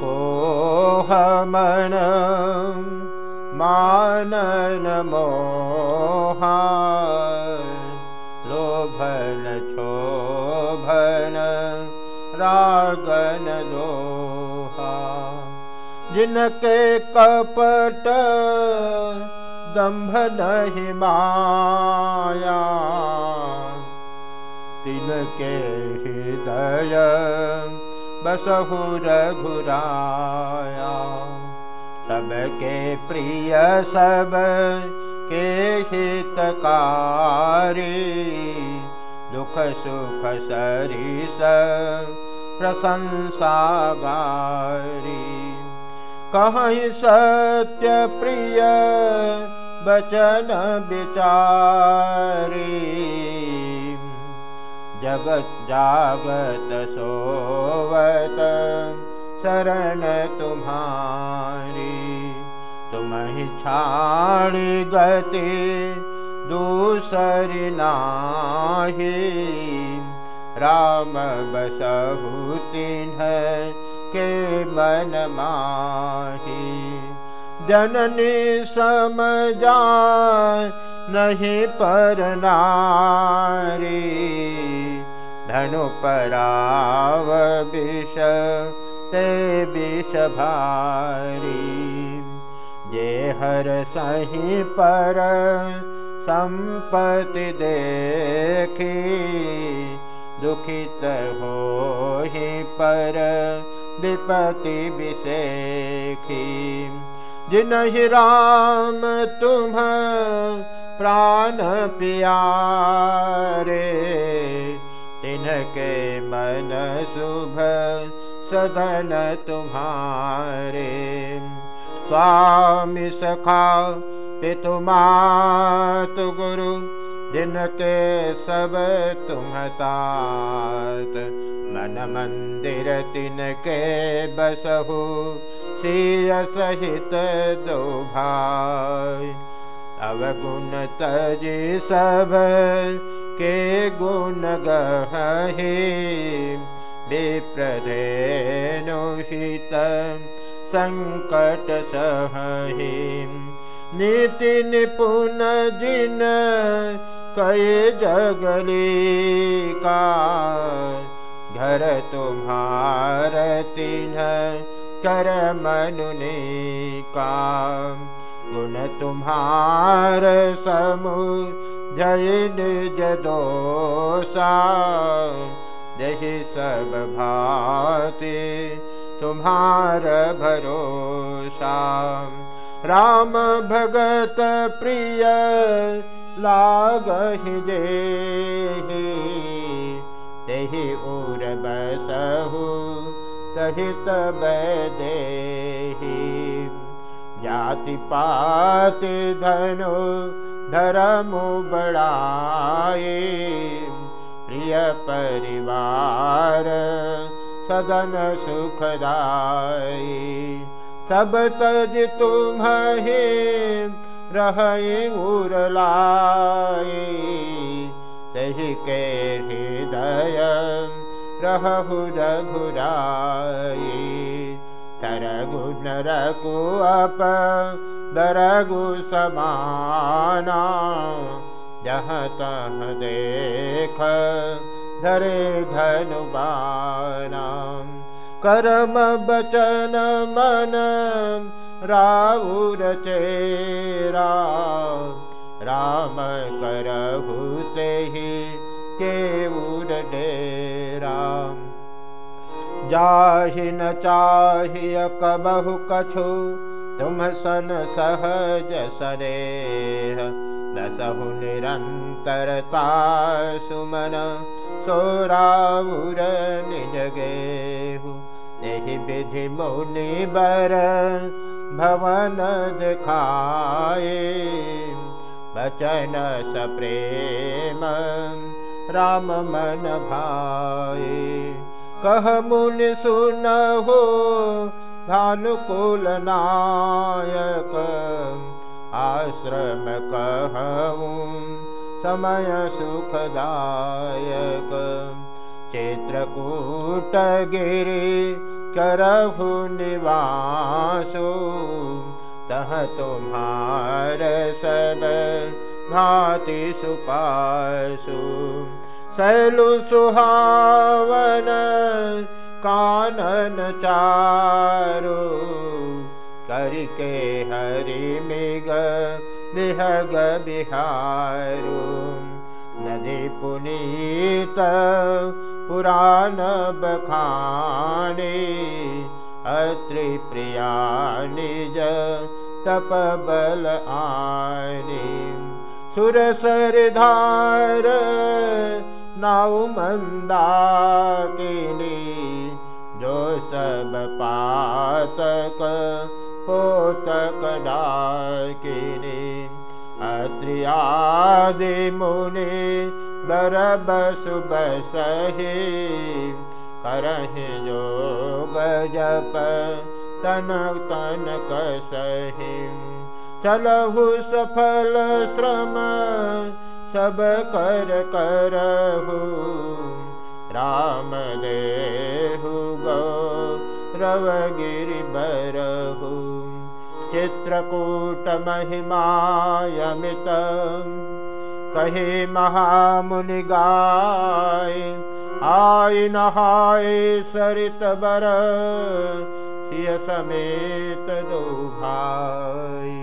को हमन मानन मोहा लोभन छोभन रागन दोहा। जिनके कपट दम्भ नहीं माया तिनके हृदय बसहु रघुराया सबके प्रिय सब के हितकारी। दुख, सुख, सरिस, प्रशंसा गारी। कहीं सत्य प्रिय, बचन विचारी। जगत जागत सोवत। शरण तुम्हारी तुम ही छाड़ी गति, दूसरी नाही। राम बसहु तिन्ह के मन माही। जननी समझा नहीं पर नारी। धनु पराव विष ते भारी। जे हर सही पर संपत्ति देखी हो ही पर विपति विषेखी जिनहि राम तुम प्राण पियारे तिनके मन शुभ सदन तुम्हारे। स्वामी सखा पितु मातु गुरु जिनके सब तुम तात। मन मंदिर तिनके बसहु सिय सहित दो भाई। अवगुण तजी सब के गुण गहे। विप्रधेनुहित संकट सहि नीति निपुण जिन कई जगली का घर तुम्हार तिन्ह कर मनुने का गुण तुम्हार समु जय निज दोषा दही सब भाते तुम्हार भरोसा। राम भगत प्रिय लाग दे तेहि उर बसहु, तहि तब देहि। जाति पात धनु धर्म बड़ाए प्रिय परिवार सदन सब तज तुम रहे उरलाए सही के हृदय रहु रघुराई तरगु नरकु अप दरगु समाना जहाँ तह देख धरे धनुबाना कर्म बचन मन चेरा। राम करहु जाहि न चाहिय कबहु कछु तुम सन सहज सनेह दसहु निरन्तरता सुमन सोराउर निज गेहु। एहि विधि मुनि बर भवन दिखाए बचन सप्रेम राम मन भाए कह मुनि सुनहो भानुकुल नायक। आश्रम कहूँ समय सुखदायक। चित्रकूट गिरि करहु निवासु तुम्हार सब भाति सुपासु सैलु सुहावन कानन चारु। करके हरि मिग बिहग बिहारु। नदी पुनीत पुराण बखाने अत्रि प्रिया निज तप बल आने सुर सरधार नाउ मंदा जो सब पातक पोतक डाकिनी। अत्रियादि मुनि बर बसु बसहे करहि योग कसहि चलहु सफल श्रम सब कर करहु। राम देहु गौ रवगिरि बरहु। चित्रकूट महिमायमित कहे महामुनि गाय आय नहाय सरित बर सिय समेत दो भाई